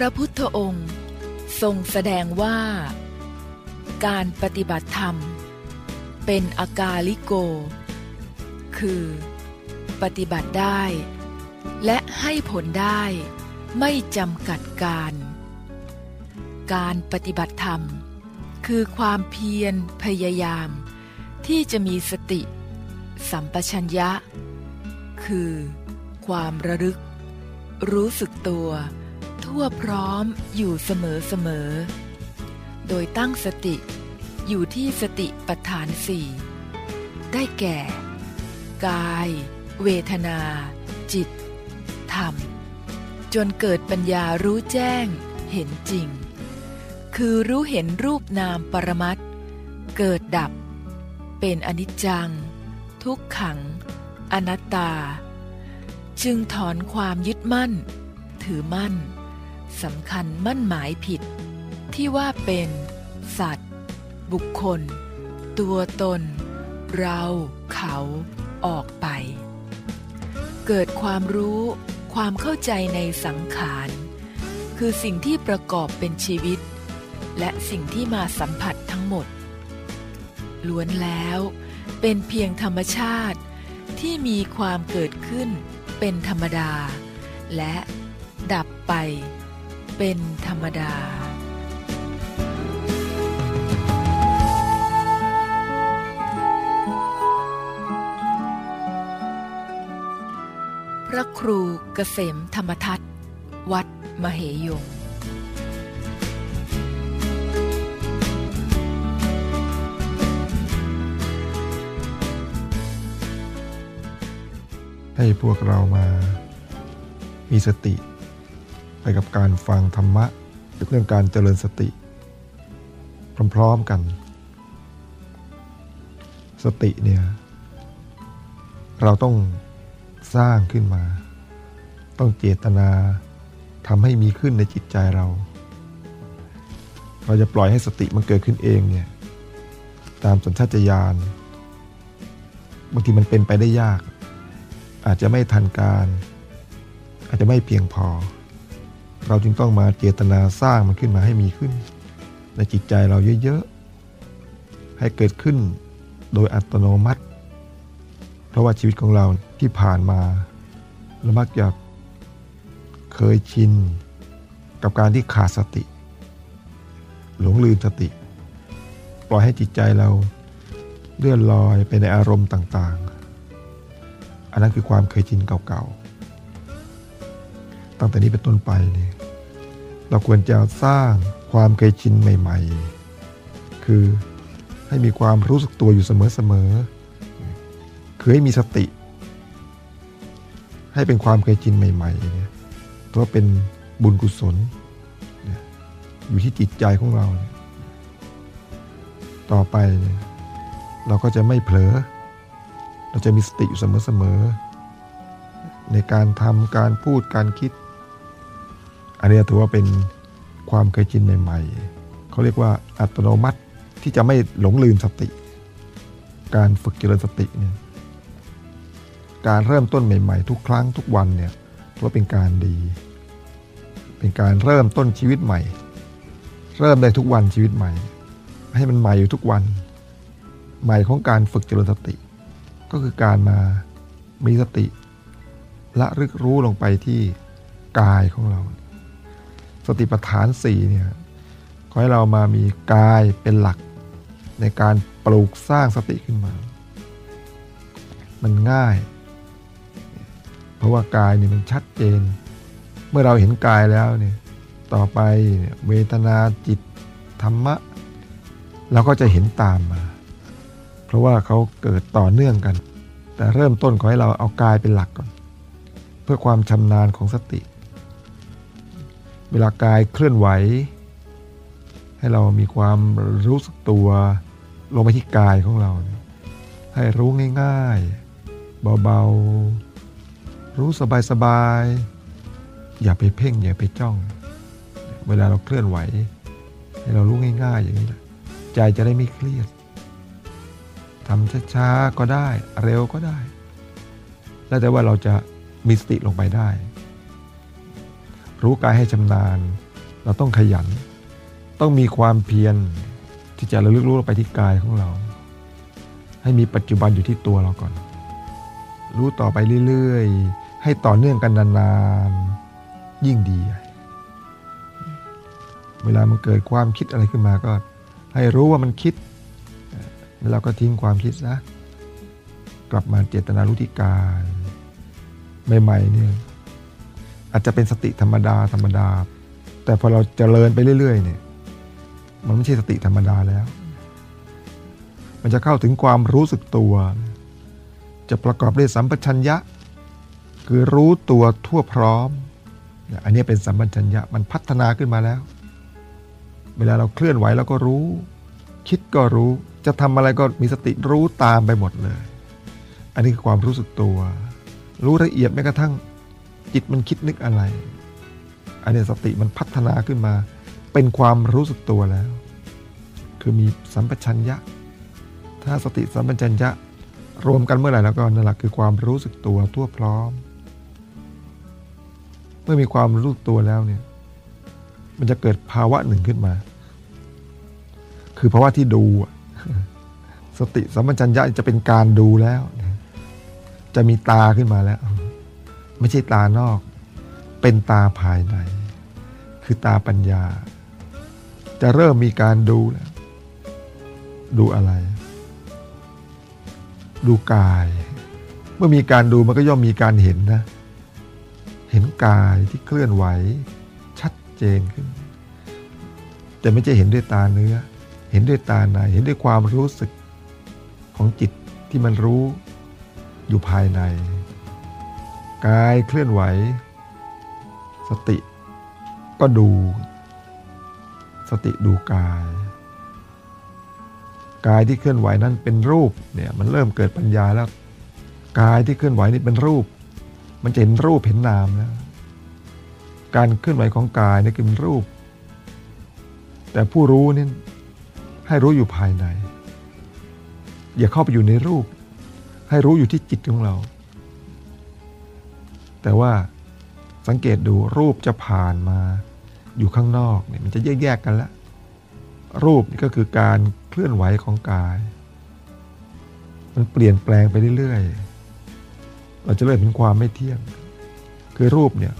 พระพุทธองค์ ทรงแสดงว่า การปฏิบัติธรรม เป็นอากาลิโก คือ ปฏิบัติได้ และให้ผลได้ไม่จำกัดการ การปฏิบัติธรรม คือความเพียรพยายาม ที่จะมีสติ สัมปชัญญะ คือ ความระลึก รู้สึกตัว ทั่วพร้อมอยู่เสมอเสมอ โดยตั้งสติอยู่ที่สติปัฏฐานสี่ได้แก่ กาย เวทนา จิต ธรรม จนเกิดปัญญารู้แจ้งเห็นจริง คือรู้เห็นรูปนามปรมัตถ์เกิดดับ เป็นอนิจจัง ทุกขัง อนัตตา จึงถอนความยึดมั่น ถือมั่น สำคัญมั่นหมายผิด ที่ว่าเป็น สัตว์ บุคคล ตัวตน เรา เขา ออกไป เกิดความรู้ ความเข้าใจในสังขาร คือสิ่งที่ประกอบเป็นชีวิต และสิ่งที่มาสัมผัสทั้งหมด ล้วนแล้ว เป็นเพียงธรรมชาติที่มีความเกิดขึ้นเป็นธรรมดา และดับไป เป็นธรรมดา พระครูเกษมธรรมทัตวัดมเหยงให้พวกเรามามีสติ ไปกับการฟังธรรมะเรื่องการเจริญสติ พร้อมๆกัน สติเนี่ยเราต้องสร้างขึ้นมา ต้องเจตนาทำให้มีขึ้นในจิตใจเรา เราจะปล่อยให้สติมันเกิดขึ้นเองเนี่ยตามสัญชาตญาณบางทีมันเป็นไปได้ยาก อาจจะไม่ทันการ อาจจะไม่เพียงพอ เราจึงต้องมาเจตนาสร้างมันขึ้นมาให้มีขึ้น ในจิตใจเราเยอะๆ ให้เกิดขึ้นโดยอัตโนมัติ เพราะว่าชีวิตของเราที่ผ่านมาเรามักจะเคยชินกับการที่ขาดสติ หลงลืมสติ ปล่อยให้จิตใจเราเลื่อนลอยไปในอารมณ์ต่างๆ อันนั้นคือความเคยชินเก่าๆ ตั้งแต่นี้เป็นต้นไปเนี่ยเราควรจะสร้างความเคยชินใหม่ ๆ คือให้มีความรู้สึกตัวอยู่เสมอๆคือให้มีสติ ให้เป็นความเคยชินใหม่ๆเนี่ยเพราะเป็นบุญกุศล อยู่ที่จิตใจของเรา ต่อไปเนี่ยเราก็จะไม่เผลอ เราจะมีสติอยู่เสมอๆในการทำการพูดการคิด นนี้ถือว่าเป็นความเคยชินใหม่ๆเขาเรียกว่าอัตโนมัติที่จะไม่หลงลืมสติ การฝึกเจริญสติเนี่ยการเริ่มต้นใหม่ๆ ทุกครั้งทุกวันเนี่ยถือว่าเป็นการดี เป็นการเริ่มต้นชีวิตใหม่ เริ่มได้ทุกวันชีวิตใหม่ ให้มันใหม่อยู่ทุกวัน ใหม่ของการฝึกเจริญสติ ก็คือการมามีสติ ละรึกรู้ลงไปที่กายของเรา สติปัฏฐานสี่เนี่ยขอให้เรามามีกายเป็นหลัก ในการปลูกสร้างสติขึ้นมา มันง่าย เพราะว่ากายเนี่ยมันชัดเจน เมื่อเราเห็นกายแล้วเนี่ยต่อไปเวทนาจิตธรรมะ เราก็จะเห็นตามมา เพราะว่าเขาเกิดต่อเนื่องกัน แต่เริ่มต้นขอให้เราเอากายเป็นหลักก่อน เพื่อความชำนาญของสติ เวลากายเคลื่อนไหว ให้เรามีความรู้สึกตัวลงไปที่กายของเรา ให้รู้ง่ายๆ เบาๆ รู้สบายๆ อย่าไปเพ่ง อย่าไปจ้อง เวลาเราเคลื่อนไหว ให้เรารู้ง่ายๆ อย่างนี้แหละใจจะได้ไม่เครียดทำช้าๆก็ได้ เร็วก็ได้ แล้วแต่ว่าเราจะมีสติลงไปได้ รู้กายให้ชำนาญ เราต้องขยัน ต้องมีความเพียรที่จะระลึกรู้ไปที่กายของเรา ให้มีปัจจุบันอยู่ที่ตัวเราก่อน รู้ต่อไปเรื่อยๆ ให้ต่อเนื่องกันนานๆ ยิ่งดี เวลามันเกิดความคิดอะไรขึ้นมาก็ ให้รู้ว่ามันคิด แล้วเราก็ทิ้งความคิดซะกลับมาเจตนารู้ที่กายใหม่ๆเนี่ย อาจจะเป็นสติธรรมดาธรรมดา แต่พอเราจเจริญไปเรื่อยๆ เนี่ย มันไม่ใช่สติธรรมดาแล้ว มันจะเข้าถึงความรู้สึกตัว จะประกอบด้วยสัมปชัญญะ คือรู้ตัวทั่วพร้อม อันนี้เป็นสัมปชัญญะมันพัฒนาขึ้นมาแล้ว เวลาเราเคลื่อนไหวเราก็รู้ คิดก็รู้จะทำอะไรก็มีสติรู้ตามไปหมดเลย อันนี้คือความรู้สึกตัว รู้ละเอียดแม้กระทั่ง จิตมันคิดนึกอะไร อันนี้สติมันพัฒนาขึ้นมา เป็นความรู้สึกตัวแล้ว คือมีสัมปชัญญะ ถ้าสติสัมปชัญญะ รวมกันเมื่อไหร่แล้วก็นั่นแหละคือความรู้สึกตัวทั่วพร้อม เมื่อมีความรู้สึกตัวแล้วเนี่ย มันจะเกิดภาวะหนึ่งขึ้นมา คือภาวะที่ดู สติสัมปชัญญะจะเป็นการดูแล้ว จะมีตาขึ้นมาแล้ว ไม่ใช่ตานอก เป็นตาภายใน คือตาปัญญา จะเริ่มมีการดูแล้วดูอะไร ดูกาย เมื่อมีการดูมันก็ย่อมมีการเห็นนะ เห็นกายที่เคลื่อนไหว ชัดเจนขึ้น แต่ไม่ใช่เห็นด้วยตาเนื้อ เห็นด้วยตาใน เห็นด้วยความรู้สึกของจิตที่มันรู้อยู่ภายใน กายเคลื่อนไหว สติก็ดู สติดูกาย กายที่เคลื่อนไหวนั้นเป็นรูปเนี่ยมันเริ่มเกิดปัญญาแล้ว กายที่เคลื่อนไหวนี่เป็นรูป มันจะเห็นรูปเห็นนามแล้ว การเคลื่อนไหวของกายนี่คือเป็นรูป แต่ผู้รู้นี่ให้รู้อยู่ภายใน อย่าเข้าไปอยู่ในรูป ให้รู้อยู่ที่จิตของเรา แต่ว่าสังเกตดูรูปจะผ่านมาอยู่ข้างนอกเนี่ยมันจะแยกแยกกันละ รูปนี่ก็คือการเคลื่อนไหวของกาย มันเปลี่ยนแปลงไปเรื่อยๆเราจะเริ่มเห็นความไม่เที่ยง คือรูปเนี่ย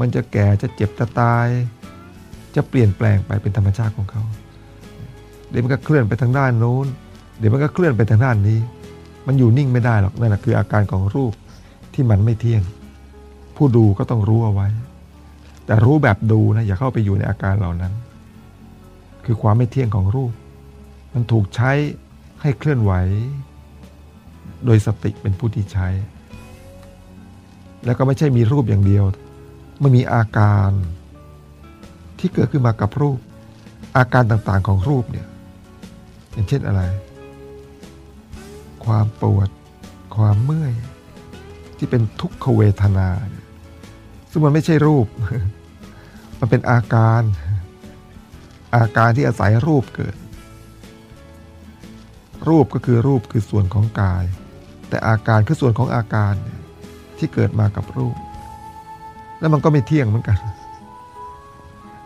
มันจะแก่จะเจ็บจะตาย จะเปลี่ยนแปลงไปเป็นธรรมชาติของเขาเดี๋ยวมันก็เคลื่อนไปทางด้านโน้น เดี๋ยวมันก็เคลื่อนไปทางด้านนี้ มันอยู่นิ่งไม่ได้หรอกนั่นแหละคืออาการของรูป ที่มันไม่เที่ยง ผู้ดูก็ต้องรู้เอาไว้ แต่รู้แบบดูนะอย่าเข้าไปอยู่ในอาการเหล่านั้น คือความไม่เที่ยงของรูป มันถูกใช้ให้เคลื่อนไหว โดยสติเป็นผู้ที่ใช้ แล้วก็ไม่ใช่มีรูปอย่างเดียวมันมีอาการที่เกิดขึ้นมากับรูป อาการต่างๆของรูปเนี่ยอย่างเช่นอะไร ความปวด ความเมื่อย ที่เป็นทุกขเวทนา ซึ่งมันไม่ใช่รูป มันเป็นอาการ อาการที่อาศัยรูปเกิด รูปก็คือรูปคือส่วนของกาย แต่อาการคือส่วนของอาการที่เกิดมากับรูป แล้วมันก็ไม่เที่ยงเหมือนกัน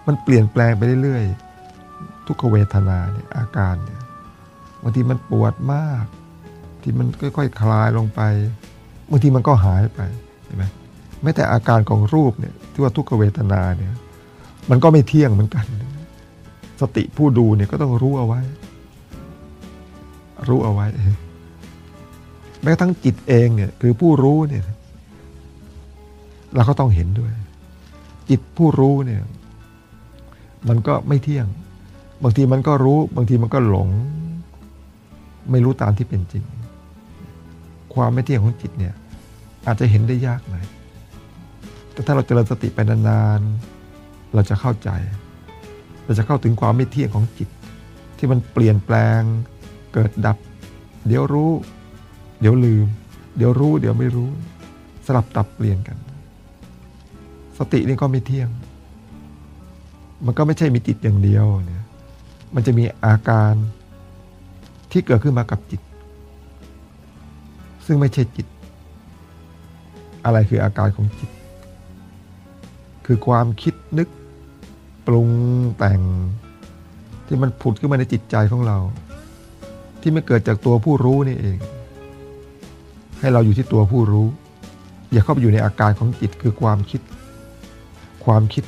มันเปลี่ยนแปลงไปเรื่อยๆ ทุกขเวทนาเนี่ยอาการเนี่ยบางทีมันปวดมาก ที่มันค่อยๆคคลายลงไป บางทีมันก็หายไปเห็นไหมแม้แต่อาการของรูปเนี่ยที่ว่าทุกขเวทนาเนี่ย มันก็ไม่เที่ยงเหมือนกัน สติผู้ดูเนี่ยก็ต้องรู้เอาไว้ รู้เอาไว้ แม้ทั้งจิตเองเนี่ยคือผู้รู้เนี่ย เราก็ต้องเห็นด้วย จิตผู้รู้เนี่ย มันก็ไม่เที่ยง บางทีมันก็รู้ บางทีมันก็หลง ไม่รู้ตามที่เป็นจริง ความไม่เที่ยงของจิตเนี่ยอาจจะเห็นได้ยากหน่อยแต่ถ้าเราเจริญสติไปนานๆ เราจะเข้าใจ เราจะเข้าถึงความไม่เที่ยงของจิต ที่มันเปลี่ยนแปลง เกิดดับ เดี๋ยวรู้ เดี๋ยวลืม เดี๋ยวรู้ เดี๋ยวไม่รู้ สลับตับเปลี่ยนกัน สตินี่ก็ไม่เที่ยง มันก็ไม่ใช่มีจิตอย่างเดียวเนี่ย มันจะมีอาการที่เกิดขึ้นมากับจิต ซึ่งไม่ใช่จิต อะไรคืออาการของจิต คือความคิดนึกปรุงแต่ง ที่มันผุดขึ้นมาในจิตใจของเรา ที่ไม่เกิดจากตัวผู้รู้นี่เอง ให้เราอยู่ที่ตัวผู้รู้ อย่าเข้าไปอยู่ในอาการของจิตคือความคิด ความคิด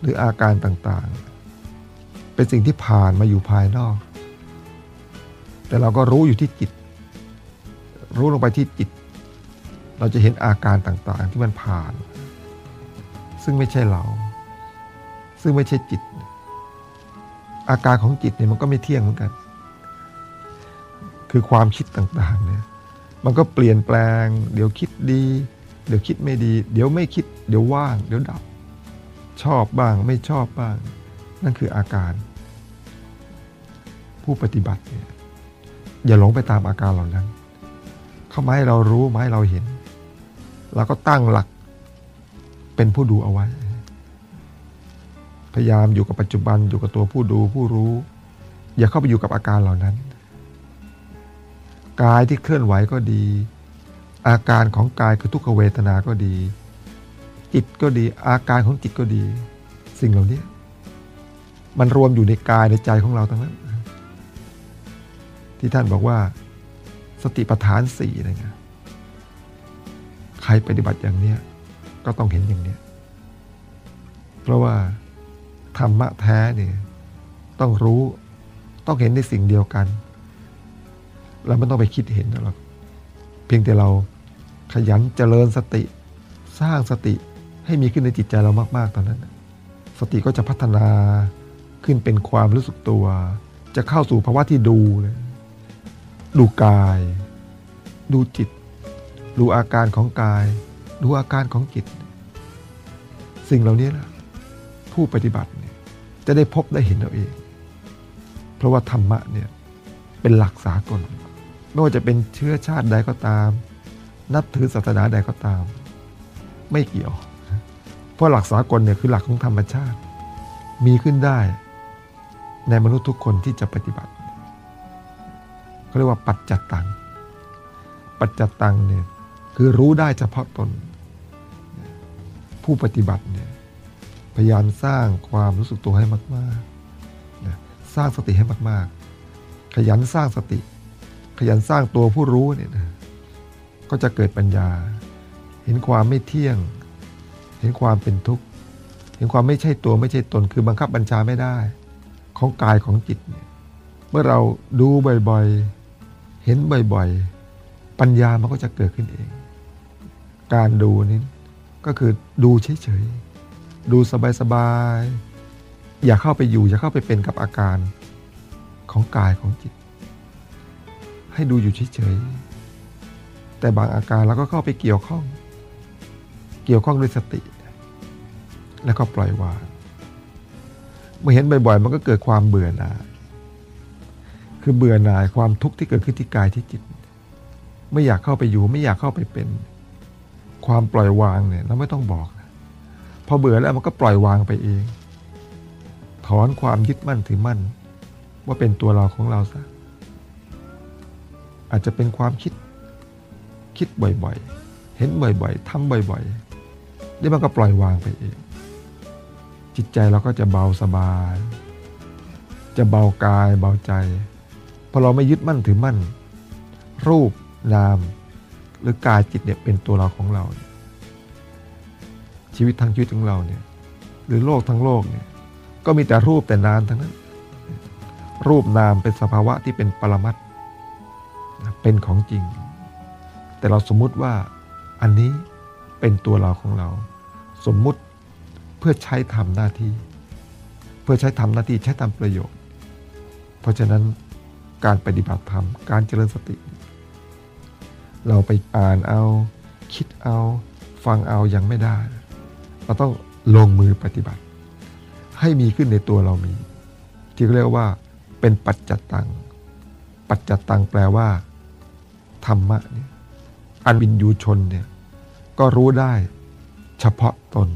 หรืออาการต่างๆ เป็นสิ่งที่ผ่านมาอยู่ภายนอก แต่เราก็รู้อยู่ที่จิต รู้ลงไปที่จิต เราจะเห็นอาการต่างๆ ที่มันผ่าน ซึ่งไม่ใช่เรา ซึ่งไม่ใช่จิต อาการของจิตเนี่ยมันก็ไม่เที่ยงเหมือนกัน คือความคิดต่างๆเนี่ยมันก็เปลี่ยนแปลง เดี๋ยวคิดดี เดี๋ยวคิดไม่ดี เดี๋ยวไม่คิด เดี๋ยวว่าง เดี๋ยวดับ ชอบบ้างไม่ชอบบ้าง นั่นคืออาการ ผู้ปฏิบัติเนี่ยอย่าหลงไปตามอาการเหล่านั้น เขามาให้เรารู้มาให้เราเห็น เราก็ตั้งหลักเป็นผู้ดูเอาไว้ พยายามอยู่กับปัจจุบันอยู่กับตัวผู้ดูผู้รู้ อย่าเข้าไปอยู่กับอาการเหล่านั้น กายที่เคลื่อนไหวก็ดี อาการของกายคือทุกขเวทนาก็ดี จิตก็ดี อาการของจิตก็ดี สิ่งเหล่านี้มันรวมอยู่ในกายในใจของเราทั้งนั้น ที่ท่านบอกว่า สติปัฏฐานสี่อะไรเงี้ยใครปฏิบัติอย่างเนี้ยก็ต้องเห็นอย่างเนี้ยเพราะว่าธรรมะแท้เนี่ยต้องรู้ต้องเห็นในสิ่งเดียวกัน เราไม่ต้องไปคิดเห็นหรอกเพียงแต่เราขยันเจริญสติ สร้างสติให้มีขึ้นในจิตใจเรามากๆตอนนั้น สติก็จะพัฒนาขึ้นเป็นความรู้สึกตัว จะเข้าสู่ภาวะที่ดูเลย ดูกาย ดูจิต ดูอาการของกาย ดูอาการของจิต สิ่งเหล่านี้นะผู้ปฏิบัติเนี่ยจะได้พบได้เห็นเราเอง เพราะว่าธรรมะเนี่ยเป็นหลักสากล ไม่ว่าจะเป็นเชื้อชาติใดก็ตาม นับถือศาสนาใดก็ตาม ไม่เกี่ยว เพราะหลักสากลเนี่ยคือหลักของธรรมชาติ มีขึ้นได้ในมนุษย์ทุกคนที่จะปฏิบัติ เขาเรียกว่าปัจจตัง ปัจจตังเนี่ยคือรู้ได้เฉพาะตน ผู้ปฏิบัติเนี่ยพยายามสร้างความรู้สึกตัวให้มากๆสร้างสติให้มากๆ ขยันสร้างสติ ขยันสร้างตัวผู้รู้เนี่ยนะก็จะเกิดปัญญา เห็นความไม่เที่ยง เห็นความเป็นทุกข์ เห็นความไม่ใช่ตัวไม่ใช่ตน คือบังคับบัญชาไม่ได้ ของกายของจิตเนี่ยเมื่อเราดูบ่อยๆ เห็นบ่อยๆ ปัญญามันก็จะเกิดขึ้นเอง การดูนี้ก็คือดูเฉยๆ ดูสบายๆ อย่าเข้าไปอยู่ อย่าเข้าไปเป็นกับอาการของกายของจิต ให้ดูอยู่เฉยๆ แต่บางอาการเราก็เข้าไปเกี่ยวข้อง เกี่ยวข้องด้วยสติ แล้วก็ปล่อยวางเมื่อเห็นบ่อยๆ มันก็เกิดความเบื่อหน่าย คือเบื่อหน่ายความทุกข์ที่เกิดขึ้นที่กายที่จิต ไม่อยากเข้าไปอยู่ไม่อยากเข้าไปเป็น ความปล่อยวางเนี่ยเราไม่ต้องบอกนะพอเบื่อแล้วมันก็ปล่อยวางไปเอง ถอนความยึดมั่นถือมั่น ว่าเป็นตัวเราของเราซะอาจจะเป็นความคิดคิดบ่อยๆ เห็นบ่อยๆทำบ่อยๆนี่มันก็ปล่อยวางไปเอง จิตใจเราก็จะเบาสบาย จะเบากายเบาใจ พอเราไม่ยึดมั่นถือมั่น รูปนาม หรือกายจิตเนี่ยเป็นตัวเราของเรา ชีวิตทั้งชีวิตของเราเนี่ยหรือโลกทั้งโลกเนี่ยก็มีแต่รูปแต่นามทั้งนั้น รูปนามเป็นสภาวะที่เป็นปรมัตเป็นของจริง แต่เราสมมุติว่าอันนี้เป็นตัวเราของเรา สมมุติเพื่อใช้ทำหน้าที่ เพื่อใช้ทำหน้าที่ใช้ทำประโยชน์ เพราะฉะนั้น การปฏิบัติธรรม การเจริญสติ เราไปอ่านเอา คิดเอา ฟังเอายังไม่ได้ เราต้องลงมือปฏิบัติ ให้มีขึ้นในตัวเรามี ที่เรียกว่า เป็นปัจจัตตัง ปัจจัตตังแปลว่า ธรรมะเนี่ยอันบินยูชนเนี่ยก็รู้ได้เฉพาะตน